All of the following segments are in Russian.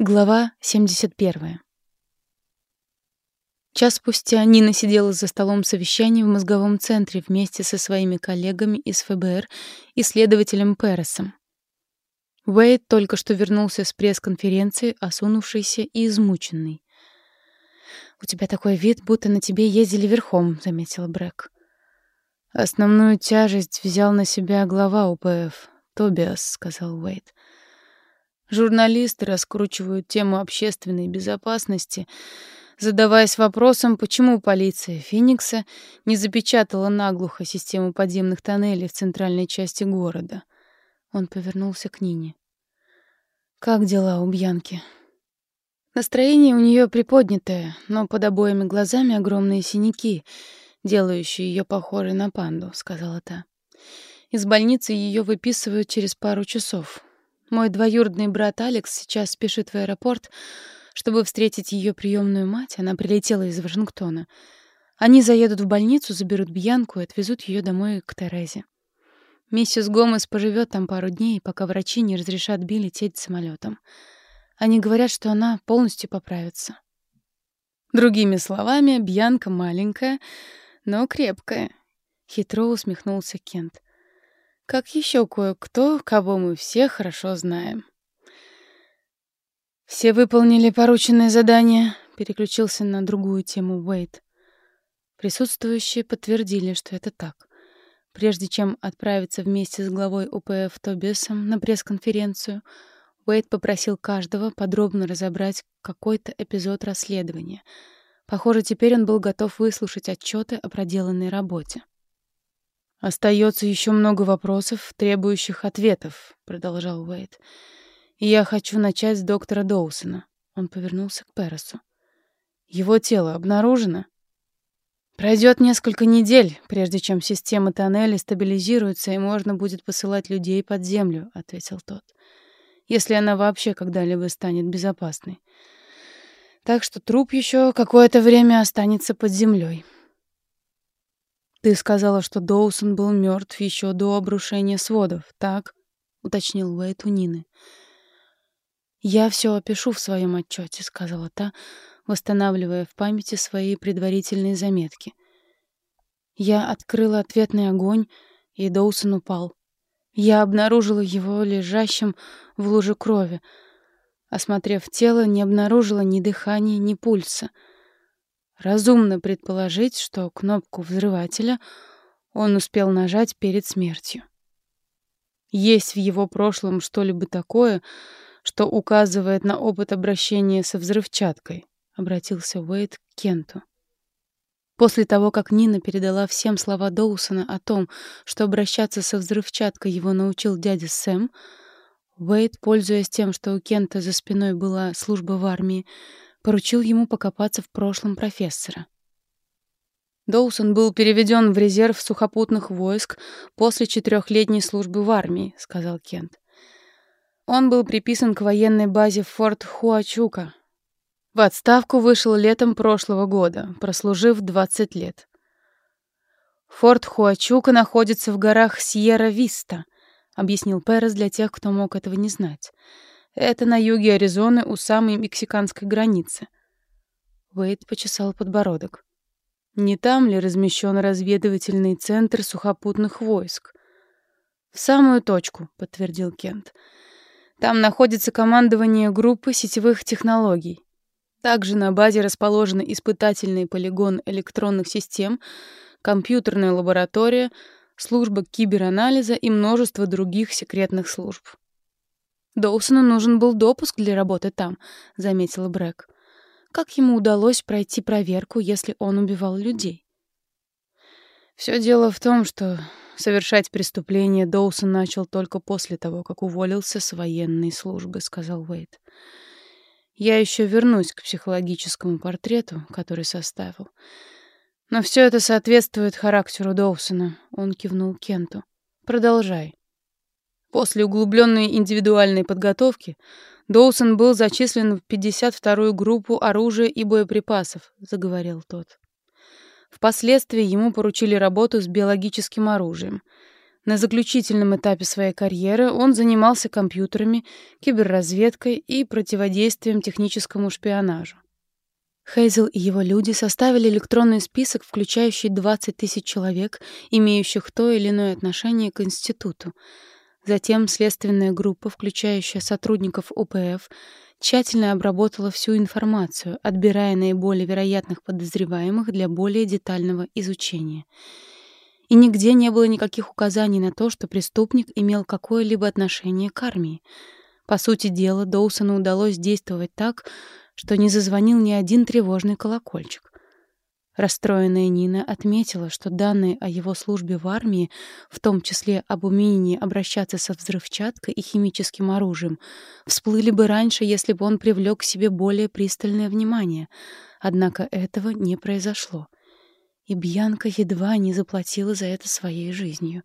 Глава 71. Час спустя Нина сидела за столом совещания в мозговом центре вместе со своими коллегами из ФБР и следователем Пересом. Уэйд только что вернулся с пресс-конференции, осунувшийся и измученный. «У тебя такой вид, будто на тебе ездили верхом», — заметила Брэк. «Основную тяжесть взял на себя глава УПФ, Тобиас», — сказал Уэйд. Журналисты раскручивают тему общественной безопасности, задаваясь вопросом, почему полиция Феникса не запечатала наглухо систему подземных тоннелей в центральной части города. Он повернулся к Нине. «Как дела у Бьянки?» Настроение у нее приподнятое, но под обоими глазами огромные синяки, делающие ее похожей на панду, — сказала та. Из больницы ее выписывают через пару часов. Мой двоюродный брат Алекс сейчас спешит в аэропорт, чтобы встретить ее приемную мать. Она прилетела из Вашингтона. Они заедут в больницу, заберут Бьянку и отвезут ее домой к Терезе. Миссис Гомес поживет там пару дней, пока врачи не разрешат Би лететь самолетом. Они говорят, что она полностью поправится. Другими словами, Бьянка маленькая, но крепкая. Хитро усмехнулся Кент как еще кое-кто, кого мы все хорошо знаем. «Все выполнили порученное задание», — переключился на другую тему Уэйт. Присутствующие подтвердили, что это так. Прежде чем отправиться вместе с главой УПФ Тобиасом на пресс-конференцию, Уэйт попросил каждого подробно разобрать какой-то эпизод расследования. Похоже, теперь он был готов выслушать отчеты о проделанной работе. Остается еще много вопросов, требующих ответов, продолжал Уэйт. Я хочу начать с доктора Доусона. Он повернулся к Пересу. Его тело обнаружено? Пройдет несколько недель, прежде чем система тоннелей стабилизируется и можно будет посылать людей под землю, ответил тот. Если она вообще когда-либо станет безопасной. Так что труп еще какое-то время останется под землей. «Ты сказала, что Доусон был мертв еще до обрушения сводов, так?» — уточнил Уэйт у Нины. «Я все опишу в своем отчете», — сказала та, восстанавливая в памяти свои предварительные заметки. Я открыла ответный огонь, и Доусон упал. Я обнаружила его лежащим в луже крови. Осмотрев тело, не обнаружила ни дыхания, ни пульса — Разумно предположить, что кнопку взрывателя он успел нажать перед смертью. Есть в его прошлом что-либо такое, что указывает на опыт обращения со взрывчаткой, обратился Уэйд к Кенту. После того, как Нина передала всем слова Доусона о том, что обращаться со взрывчаткой его научил дядя Сэм, Уэйд, пользуясь тем, что у Кента за спиной была служба в армии, поручил ему покопаться в прошлом профессора. Доусон был переведен в резерв сухопутных войск после четырехлетней службы в армии, сказал Кент. Он был приписан к военной базе Форт Хуачука. В отставку вышел летом прошлого года, прослужив 20 лет. Форт Хуачука находится в горах Сьерра-Виста, объяснил Перес для тех, кто мог этого не знать. Это на юге Аризоны у самой мексиканской границы. Уэйд почесал подбородок. Не там ли размещен разведывательный центр сухопутных войск? В самую точку, подтвердил Кент. Там находится командование группы сетевых технологий. Также на базе расположены испытательный полигон электронных систем, компьютерная лаборатория, служба киберанализа и множество других секретных служб. Доусону нужен был допуск для работы там, заметила Брэк. Как ему удалось пройти проверку, если он убивал людей? Все дело в том, что совершать преступление Доусон начал только после того, как уволился с военной службы, сказал Уэйт. Я еще вернусь к психологическому портрету, который составил. Но все это соответствует характеру Доусона, он кивнул Кенту. Продолжай. После углубленной индивидуальной подготовки Доусон был зачислен в 52-ю группу оружия и боеприпасов, заговорил тот. Впоследствии ему поручили работу с биологическим оружием. На заключительном этапе своей карьеры он занимался компьютерами, киберразведкой и противодействием техническому шпионажу. Хейзел и его люди составили электронный список, включающий 20 тысяч человек, имеющих то или иное отношение к институту. Затем следственная группа, включающая сотрудников ОПФ, тщательно обработала всю информацию, отбирая наиболее вероятных подозреваемых для более детального изучения. И нигде не было никаких указаний на то, что преступник имел какое-либо отношение к армии. По сути дела, Доусону удалось действовать так, что не зазвонил ни один тревожный колокольчик. Расстроенная Нина отметила, что данные о его службе в армии, в том числе об умении обращаться со взрывчаткой и химическим оружием, всплыли бы раньше, если бы он привлек к себе более пристальное внимание. Однако этого не произошло. И Бьянка едва не заплатила за это своей жизнью.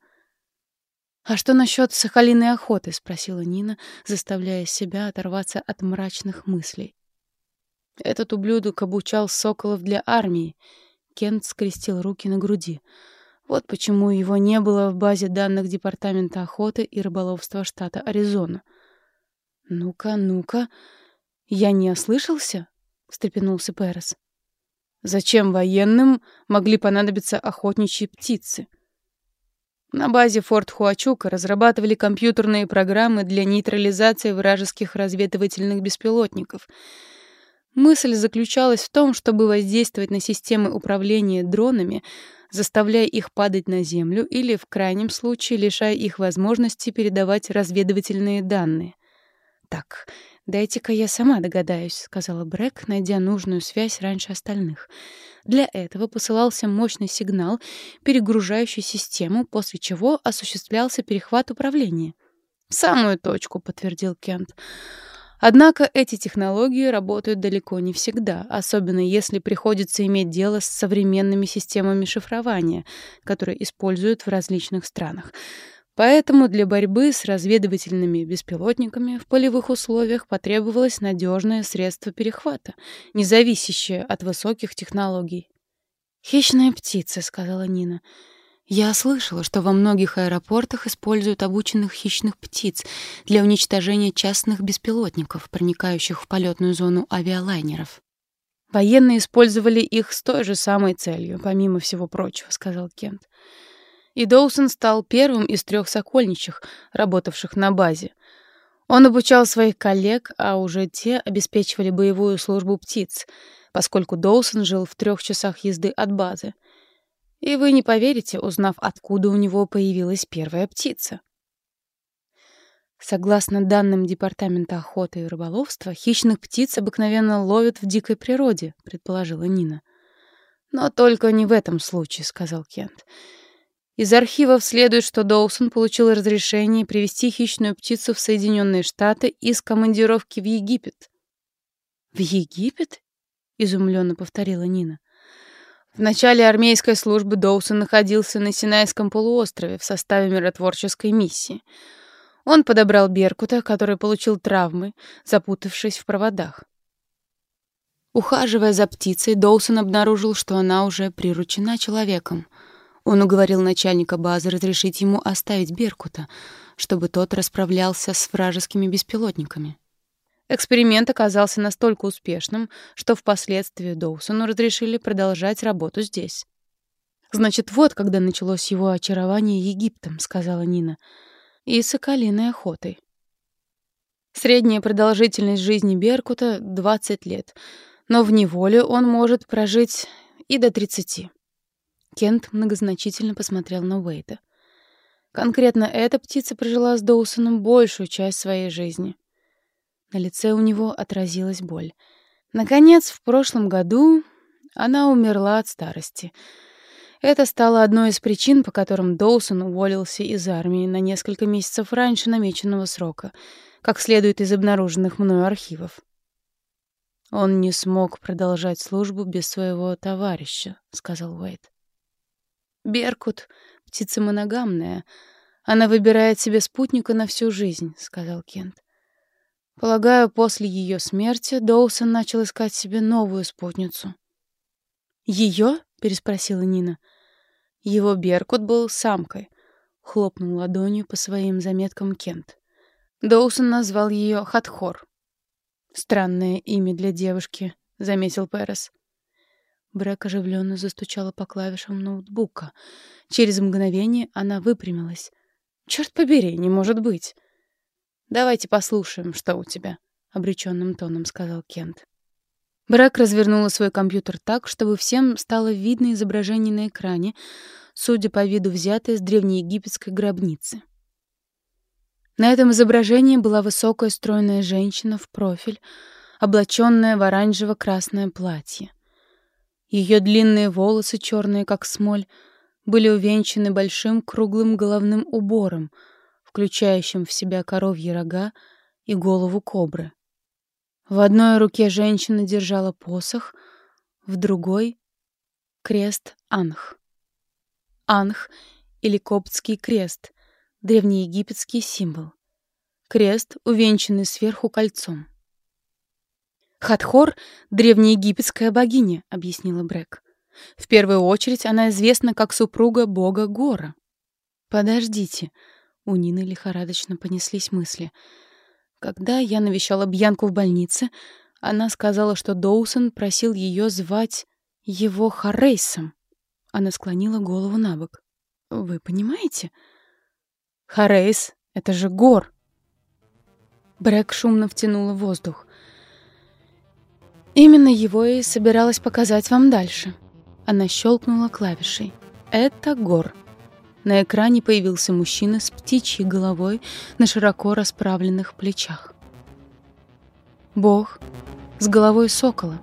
«А что насчет сахалиной охоты?» — спросила Нина, заставляя себя оторваться от мрачных мыслей. Этот ублюдок обучал соколов для армии. Кент скрестил руки на груди. Вот почему его не было в базе данных Департамента охоты и рыболовства штата Аризона. «Ну-ка, ну-ка, я не ослышался?» — встрепенулся Перес. «Зачем военным могли понадобиться охотничьи птицы?» На базе Форт Хуачука разрабатывали компьютерные программы для нейтрализации вражеских разведывательных беспилотников — Мысль заключалась в том, чтобы воздействовать на системы управления дронами, заставляя их падать на землю или, в крайнем случае, лишая их возможности передавать разведывательные данные. «Так, дайте-ка я сама догадаюсь», — сказала Брэк, найдя нужную связь раньше остальных. Для этого посылался мощный сигнал, перегружающий систему, после чего осуществлялся перехват управления. «В самую точку», — подтвердил Кент. Однако эти технологии работают далеко не всегда, особенно если приходится иметь дело с современными системами шифрования, которые используют в различных странах. Поэтому для борьбы с разведывательными беспилотниками в полевых условиях потребовалось надежное средство перехвата, не зависящее от высоких технологий. «Хищная птица», — сказала Нина. Я слышала, что во многих аэропортах используют обученных хищных птиц для уничтожения частных беспилотников, проникающих в полетную зону авиалайнеров. Военные использовали их с той же самой целью, помимо всего прочего, сказал Кент. И Доусон стал первым из трех сокольничьих, работавших на базе. Он обучал своих коллег, а уже те обеспечивали боевую службу птиц, поскольку Доусон жил в трех часах езды от базы. И вы не поверите, узнав, откуда у него появилась первая птица. Согласно данным Департамента охоты и рыболовства, хищных птиц обыкновенно ловят в дикой природе, предположила Нина. Но только не в этом случае, сказал Кент. Из архивов следует, что Доусон получил разрешение привезти хищную птицу в Соединенные Штаты из командировки в Египет. В Египет? изумленно повторила Нина. В начале армейской службы Доусон находился на Синайском полуострове в составе миротворческой миссии. Он подобрал Беркута, который получил травмы, запутавшись в проводах. Ухаживая за птицей, Доусон обнаружил, что она уже приручена человеком. Он уговорил начальника базы разрешить ему оставить Беркута, чтобы тот расправлялся с вражескими беспилотниками. Эксперимент оказался настолько успешным, что впоследствии Доусону разрешили продолжать работу здесь. «Значит, вот когда началось его очарование Египтом», — сказала Нина, — «и соколиной охотой». Средняя продолжительность жизни Беркута — 20 лет, но в неволе он может прожить и до 30. Кент многозначительно посмотрел на Уэйта. Конкретно эта птица прожила с Доусоном большую часть своей жизни. На лице у него отразилась боль. Наконец, в прошлом году она умерла от старости. Это стало одной из причин, по которым Доусон уволился из армии на несколько месяцев раньше намеченного срока, как следует из обнаруженных мною архивов. «Он не смог продолжать службу без своего товарища», — сказал Уэйт. «Беркут — птица моногамная. Она выбирает себе спутника на всю жизнь», — сказал Кент. Полагаю, после ее смерти Доусон начал искать себе новую спутницу. «Ее?» — переспросила Нина. Его Беркут был самкой. хлопнул ладонью по своим заметкам Кент. Доусон назвал ее Хатхор. Странное имя для девушки, заметил Перес. Брэк оживленно застучала по клавишам ноутбука. Через мгновение она выпрямилась. «Черт побери, не может быть!» «Давайте послушаем, что у тебя», — обреченным тоном сказал Кент. Брэк развернула свой компьютер так, чтобы всем стало видно изображение на экране, судя по виду взятое с древнеегипетской гробницы. На этом изображении была высокая стройная женщина в профиль, облаченная в оранжево-красное платье. Ее длинные волосы, черные как смоль, были увенчаны большим круглым головным убором, включающим в себя коровьи рога и голову кобры. В одной руке женщина держала посох, в другой — крест Анх. Анх или коптский крест — древнеегипетский символ. Крест, увенчанный сверху кольцом. «Хатхор — древнеегипетская богиня», — объяснила Брэк. «В первую очередь она известна как супруга бога Гора». «Подождите», — у Нины лихорадочно понеслись мысли. «Когда я навещала Бьянку в больнице, она сказала, что Доусон просил ее звать его Харрейсом». Она склонила голову на бок. «Вы понимаете?» «Харрейс — это же Гор!» Брэк шумно втянула воздух. Именно его и собиралась показать вам дальше. Она щелкнула клавишей. Это гор. На экране появился мужчина с птичьей головой на широко расправленных плечах. Бог с головой сокола.